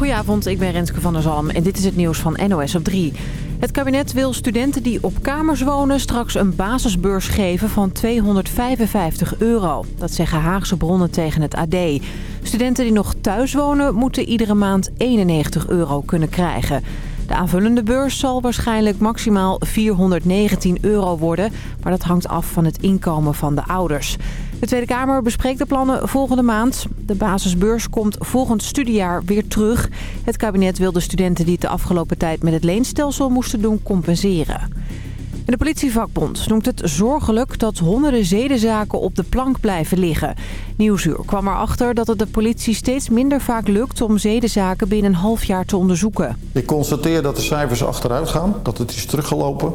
Goedenavond, ik ben Renske van der Zalm en dit is het nieuws van NOS op 3. Het kabinet wil studenten die op kamers wonen straks een basisbeurs geven van 255 euro. Dat zeggen Haagse bronnen tegen het AD. Studenten die nog thuis wonen moeten iedere maand 91 euro kunnen krijgen. De aanvullende beurs zal waarschijnlijk maximaal 419 euro worden. Maar dat hangt af van het inkomen van de ouders. De Tweede Kamer bespreekt de plannen volgende maand. De basisbeurs komt volgend studiejaar weer terug. Het kabinet wil de studenten die het de afgelopen tijd met het leenstelsel moesten doen compenseren. En de politievakbond noemt het zorgelijk dat honderden zedenzaken op de plank blijven liggen. Nieuwsuur kwam erachter dat het de politie steeds minder vaak lukt om zedenzaken binnen een half jaar te onderzoeken. Ik constateer dat de cijfers achteruit gaan, dat het is teruggelopen.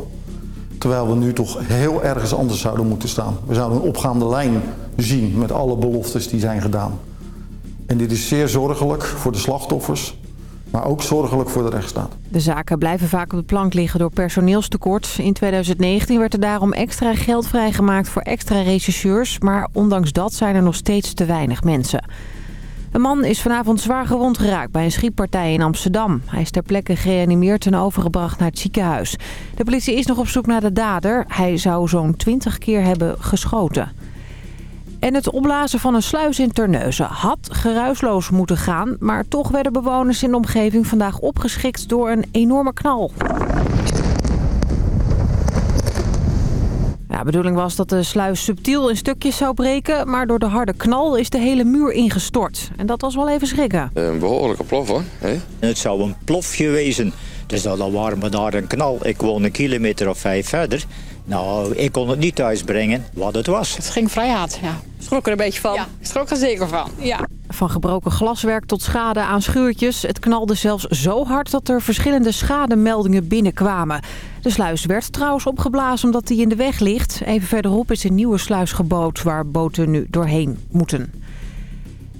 Terwijl we nu toch heel ergens anders zouden moeten staan. We zouden een opgaande lijn zien met alle beloftes die zijn gedaan. En dit is zeer zorgelijk voor de slachtoffers, maar ook zorgelijk voor de rechtsstaat. De zaken blijven vaak op de plank liggen door personeelstekort. In 2019 werd er daarom extra geld vrijgemaakt voor extra rechercheurs. Maar ondanks dat zijn er nog steeds te weinig mensen. Een man is vanavond zwaar gewond geraakt bij een schietpartij in Amsterdam. Hij is ter plekke gereanimeerd en overgebracht naar het ziekenhuis. De politie is nog op zoek naar de dader. Hij zou zo'n 20 keer hebben geschoten. En het opblazen van een sluis in Terneuzen had geruisloos moeten gaan... maar toch werden bewoners in de omgeving vandaag opgeschikt door een enorme knal. Ja, de bedoeling was dat de sluis subtiel in stukjes zou breken... maar door de harde knal is de hele muur ingestort. En dat was wel even schrikken. Een behoorlijke plof hoor. Hè? Het zou een plofje wezen. Dus dan waren we naar een knal. Ik woon een kilometer of vijf verder. Nou, ik kon het niet thuisbrengen wat het was. Het ging vrij hard, ja. Schrok er een beetje van. Ja, schrok er zeker van, ja. Van gebroken glaswerk tot schade aan schuurtjes. Het knalde zelfs zo hard dat er verschillende schademeldingen binnenkwamen. De sluis werd trouwens opgeblazen omdat die in de weg ligt. Even verderop is een nieuwe sluis gebouwd waar boten nu doorheen moeten.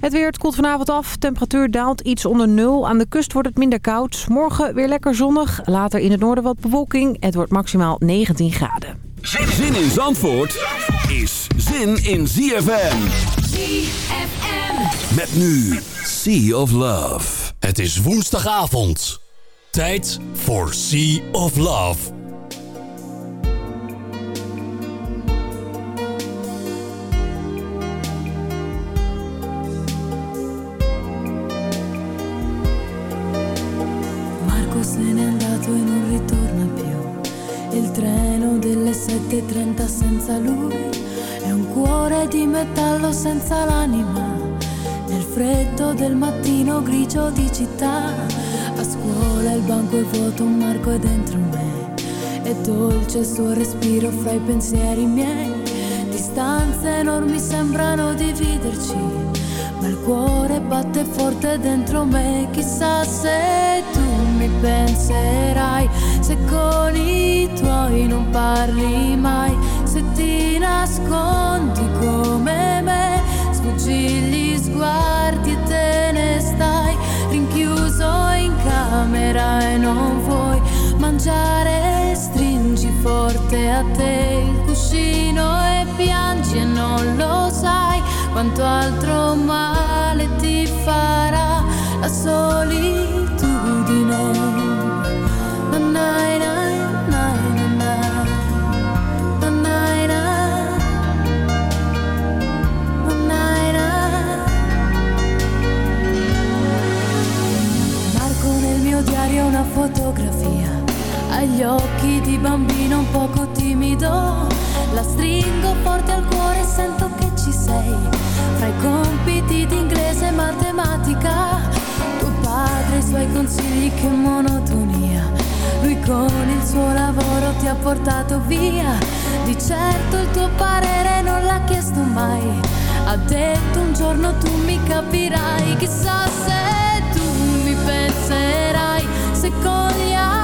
Het weer, het koelt vanavond af. Temperatuur daalt iets onder nul. Aan de kust wordt het minder koud. Morgen weer lekker zonnig. Later in het noorden wat bewolking. Het wordt maximaal 19 graden. Zin in Zandvoort is zin in ZFM. ZFM. Met nu Sea of Love. Het is woensdagavond. Tijd voor Sea of Love. Marco se n'è andato non ritorna più. Il treno delle 7.30 senza lui è un cuore di metallo senza l'anima. Nel freddo del mattino grigio di città, a scuola il banco è vuoto, Marco è dentro me. È dolce il suo respiro fra i pensieri miei. Distanze enormi sembrano dividerci, ma il cuore batte forte dentro me. Chissà se tu mi penserai, se con i tuoi non parli mai, se ti nascondi come me, sfuggi gli sguardi e te ne stai rinchiuso in camera e non vuoi mangiare, stringi forte a te il cuscino e piangi e non lo sai quanto altro male ti farà la solitudine. Na, na, na, diario una fotografia. Agli occhi di bambino un poco timido. La stringo forte al cuore e sento sei. Fra i compiti di inglese e matematica tuo padre e i suoi consigli che monotonia. Lui con il suo lavoro ti ha portato via. Di certo il tuo parere non l'ha chiesto mai. Ha detto un giorno tu mi capirai. Chissà se tu mi penserai. Se con gli amici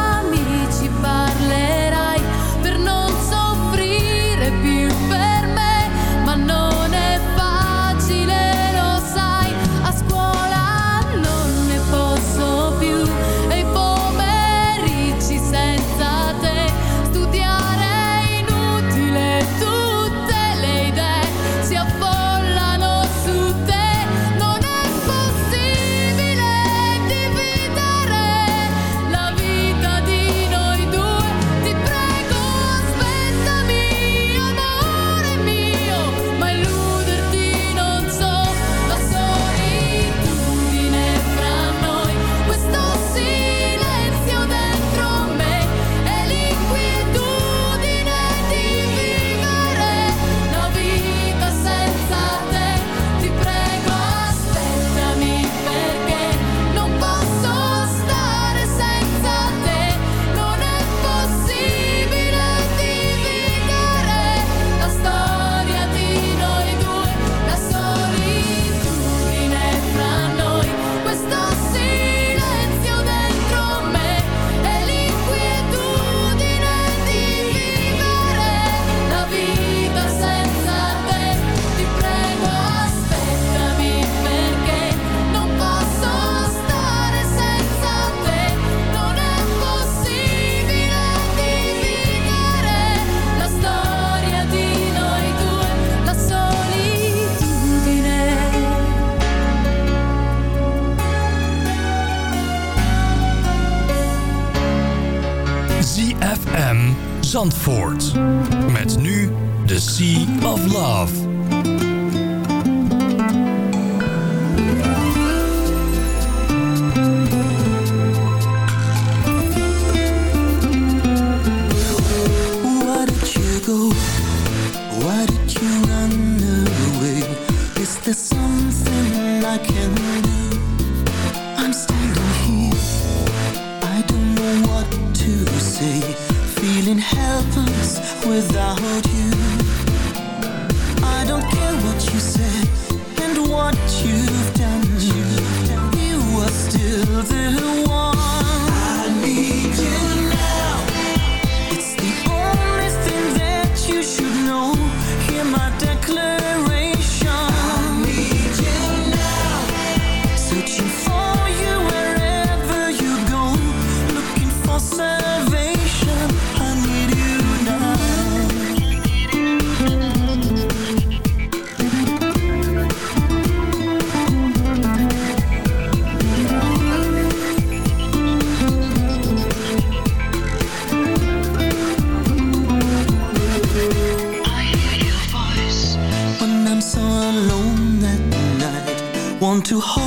to hold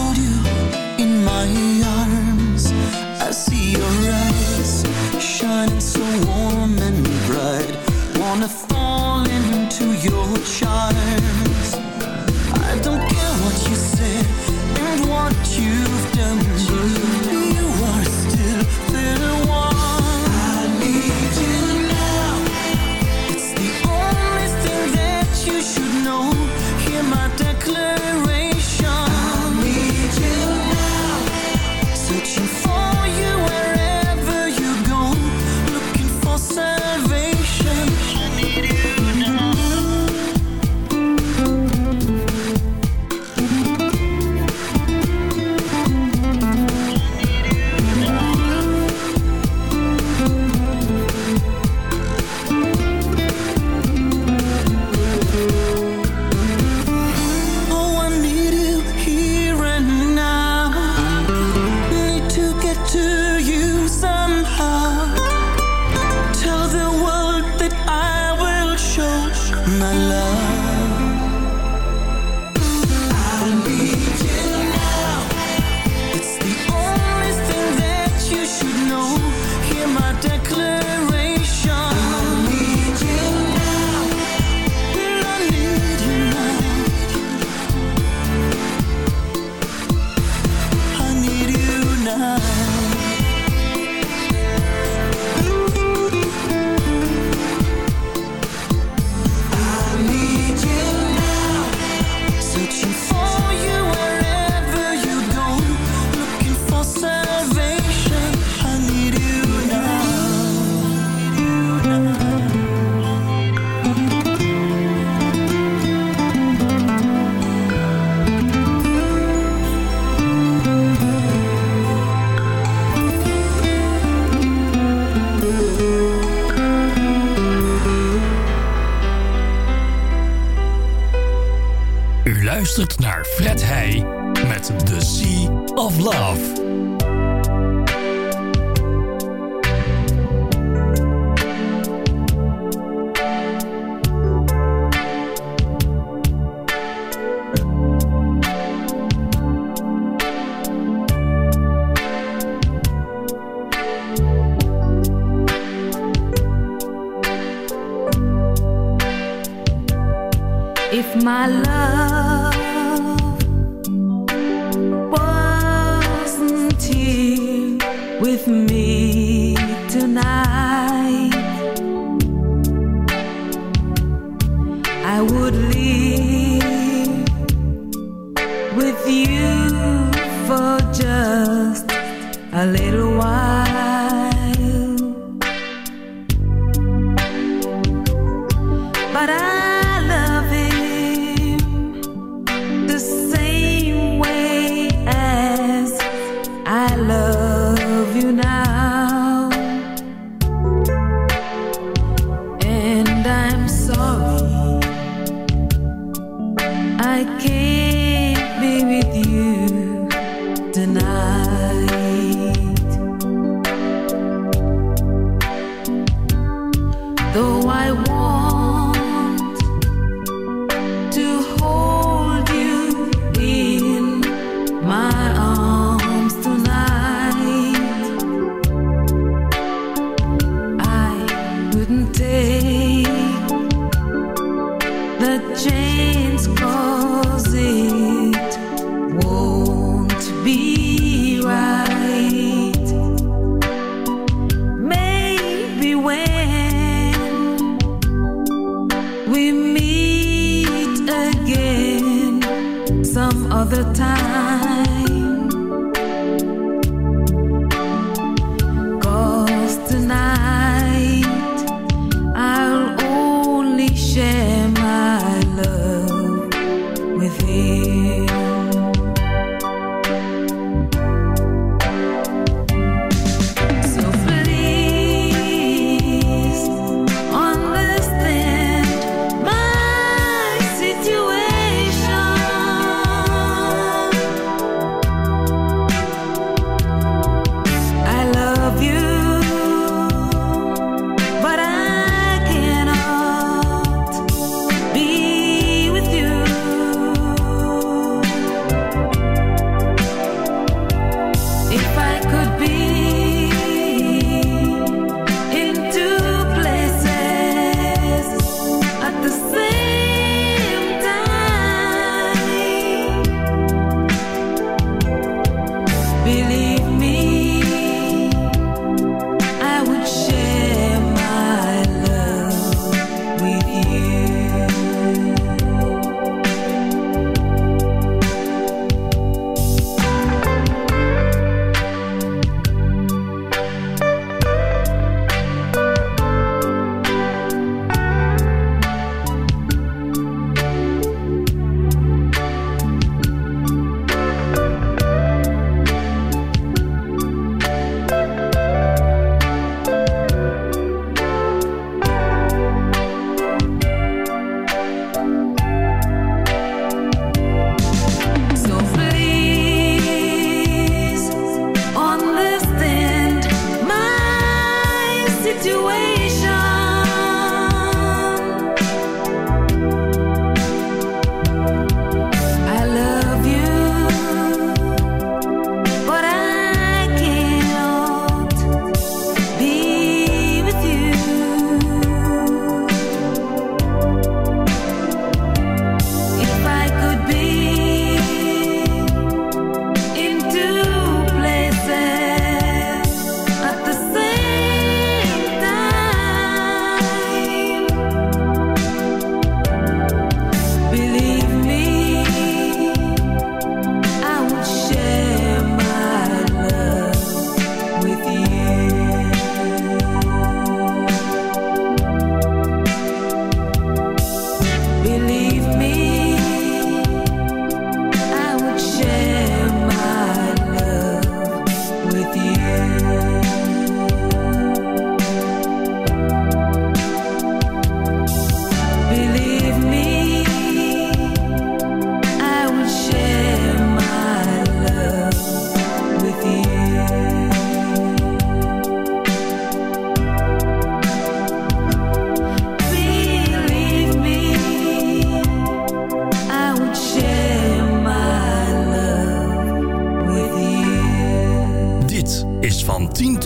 can't be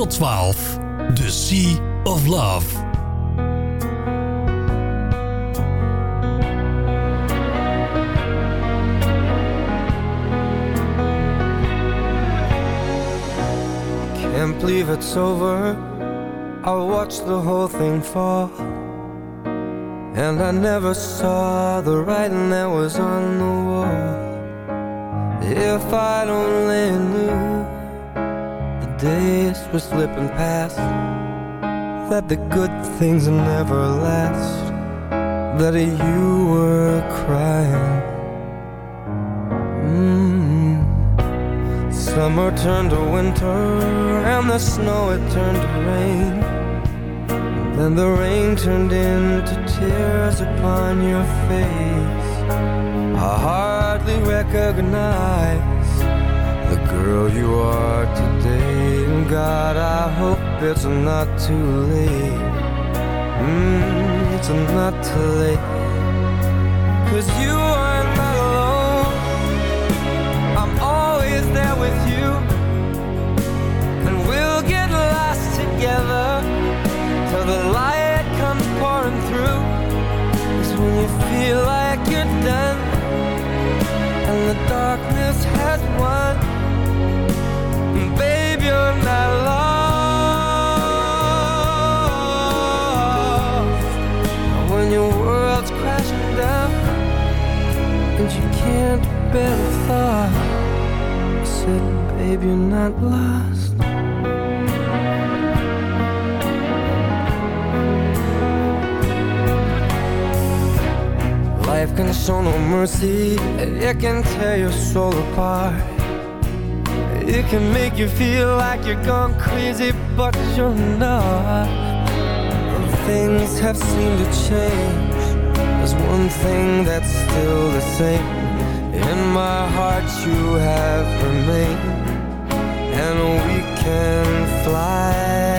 12. The Sea of Love. Can't believe it's over. I watched the whole thing fall. And I never saw the writing that was on the wall. If I'd only knew days were slipping past, that the good things never last, that you were crying. Mm. Summer turned to winter, and the snow it turned to rain. Then the rain turned into tears upon your face. I hardly recognize the girl you are today. God, I hope it's not too late. Mm, it's not too late. Cause you are not alone. I'm always there with you. And we'll get lost together till the light comes pouring through. It's when you feel like you're done and the darkness has won. Crashing and you can't bear the thought, I said, babe, you're not lost. Life can show no mercy, it can tear your soul apart. It can make you feel like you're gone crazy, but you're not. Things have seemed to change. There's one thing that's still the same. In my heart, you have remained, and we can fly,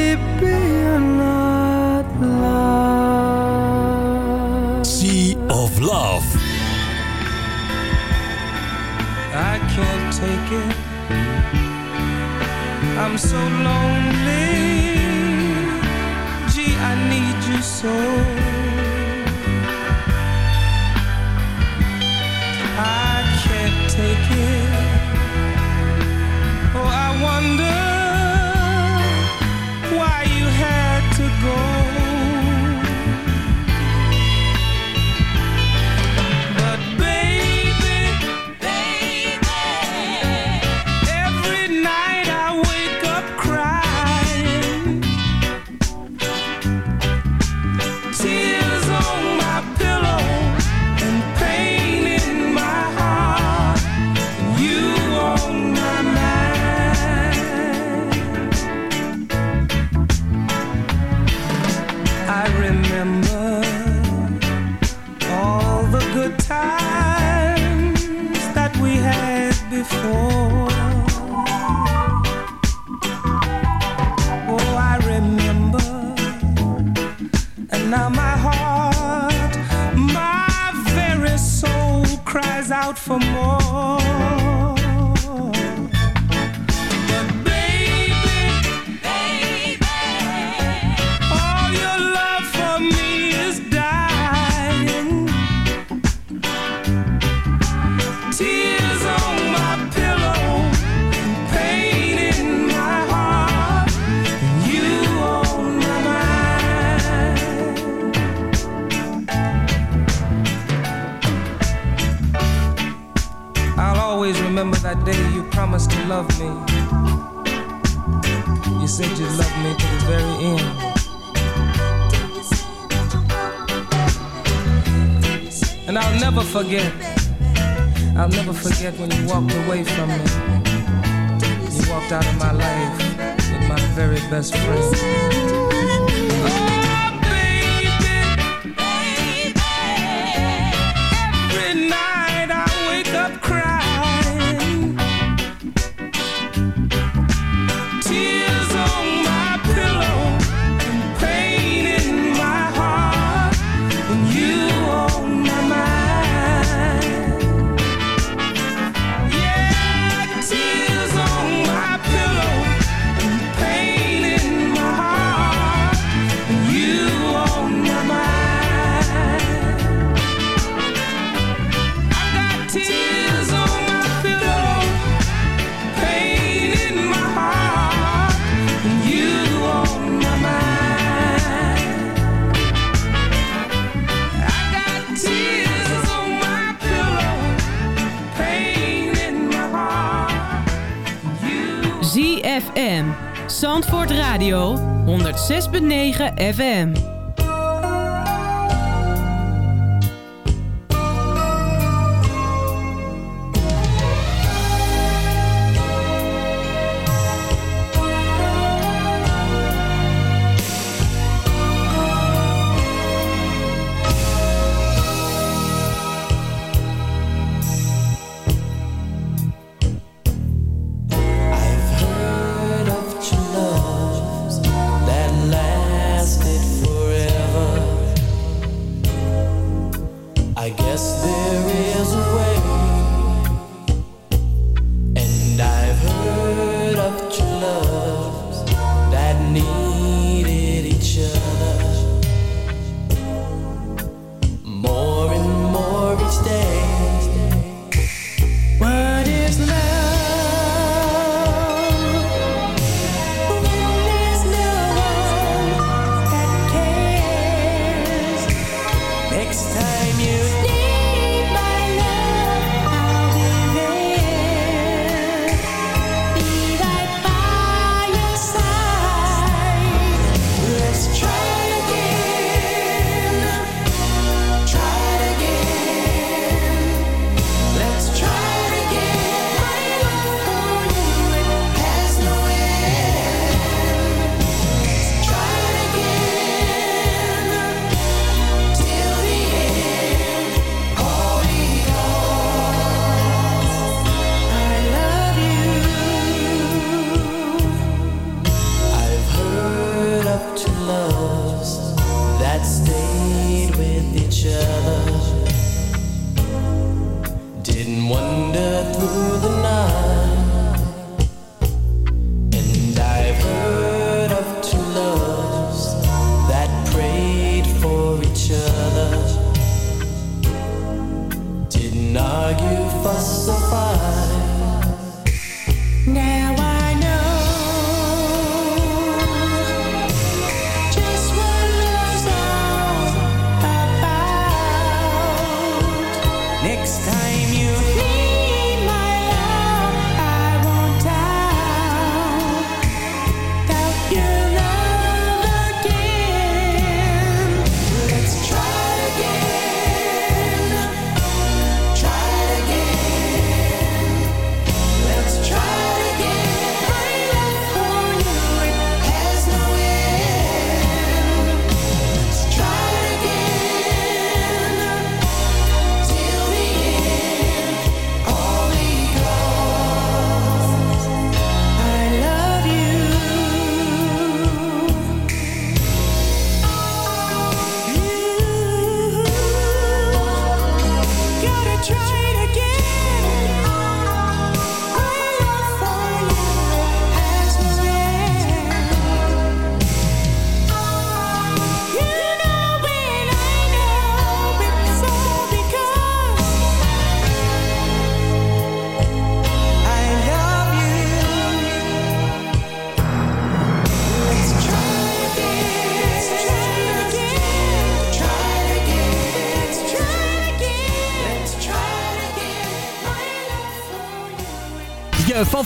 can't take it. I'm so lonely. Gee, I need you so. I can't take it. Oh, I wonder remember that day you promised to love me. You said you'd love me to the very end. And I'll never forget. I'll never forget when you walked away from me. You walked out of my life with my very best friend. Radio 106.9 FM.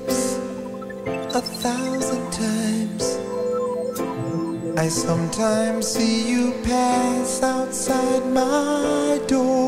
lips a thousand times. I sometimes see you pass outside my door.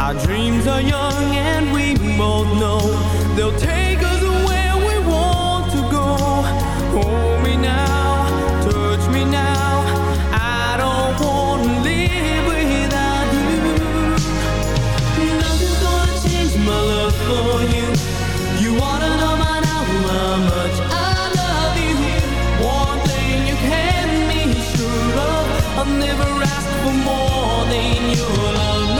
Our dreams are young and we both know they'll take us where we want to go. Hold me now, touch me now. I don't want to live without you. Nothing's gonna change my love for you. You wanna know by now how much I love you. One thing you can be sure of, I'll never ask for more than your love.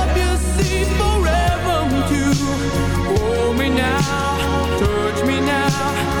forever too. Hold me now, touch me now.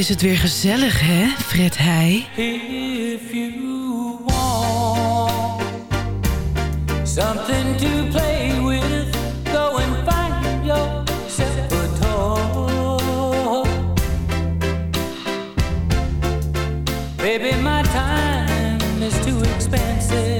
is het weer gezellig, hè, Fred Heij? If you want something to play with, go and find yourself a toy. Baby, my time is too expensive.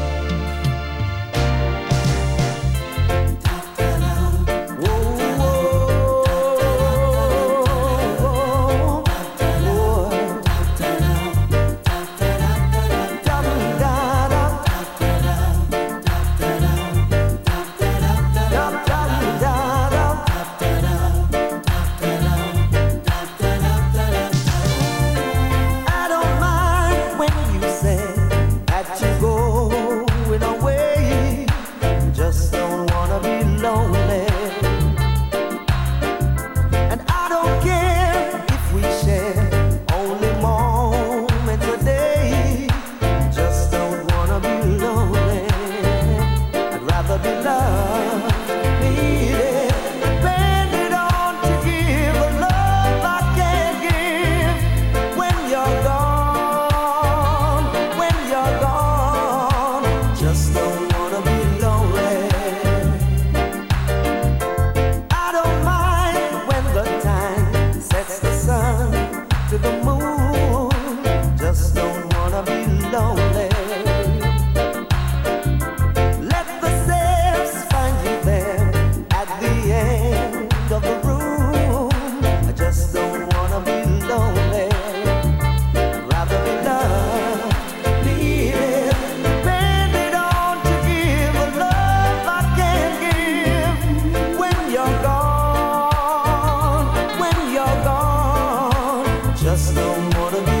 just don't wanna be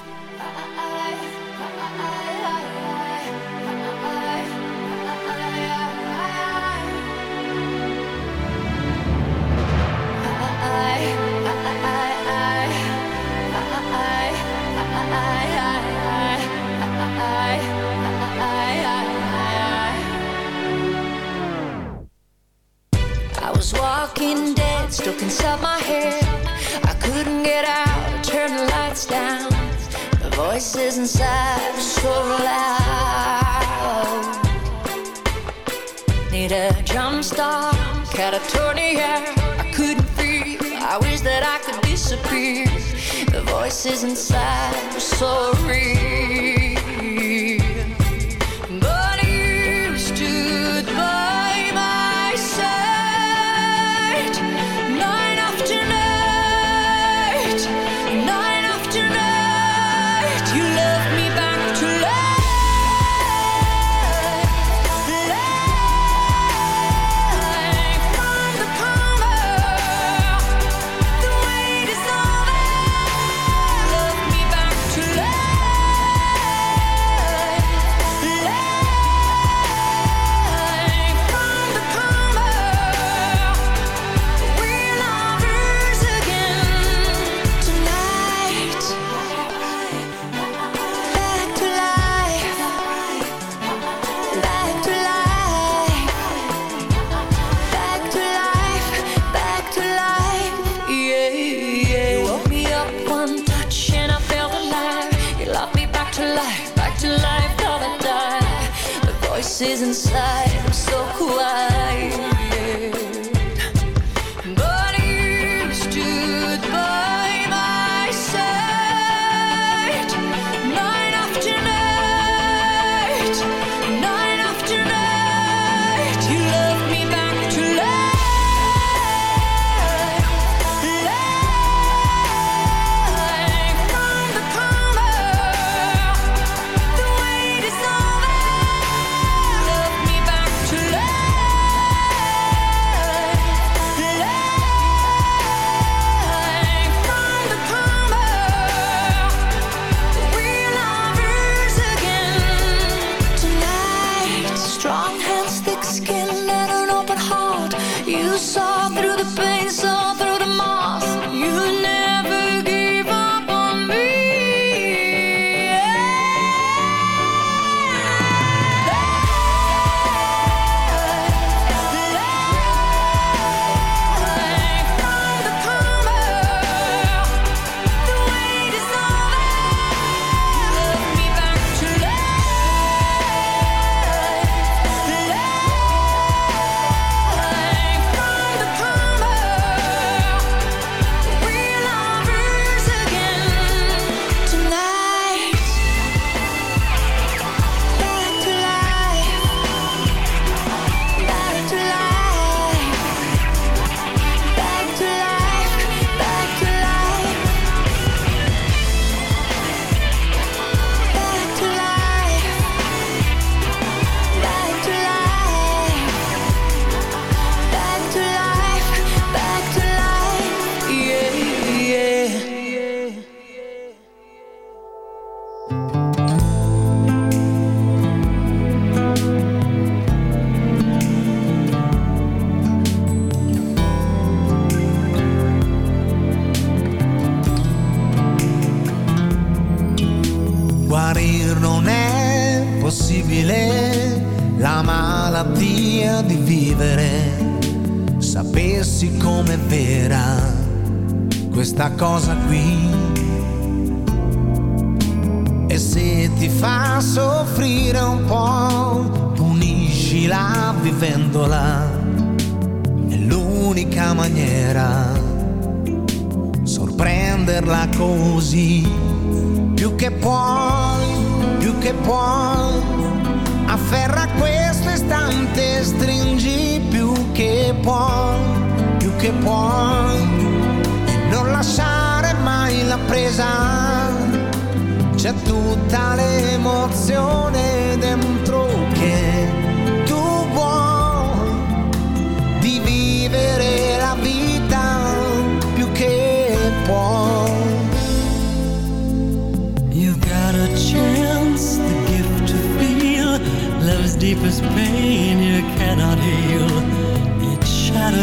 voices inside.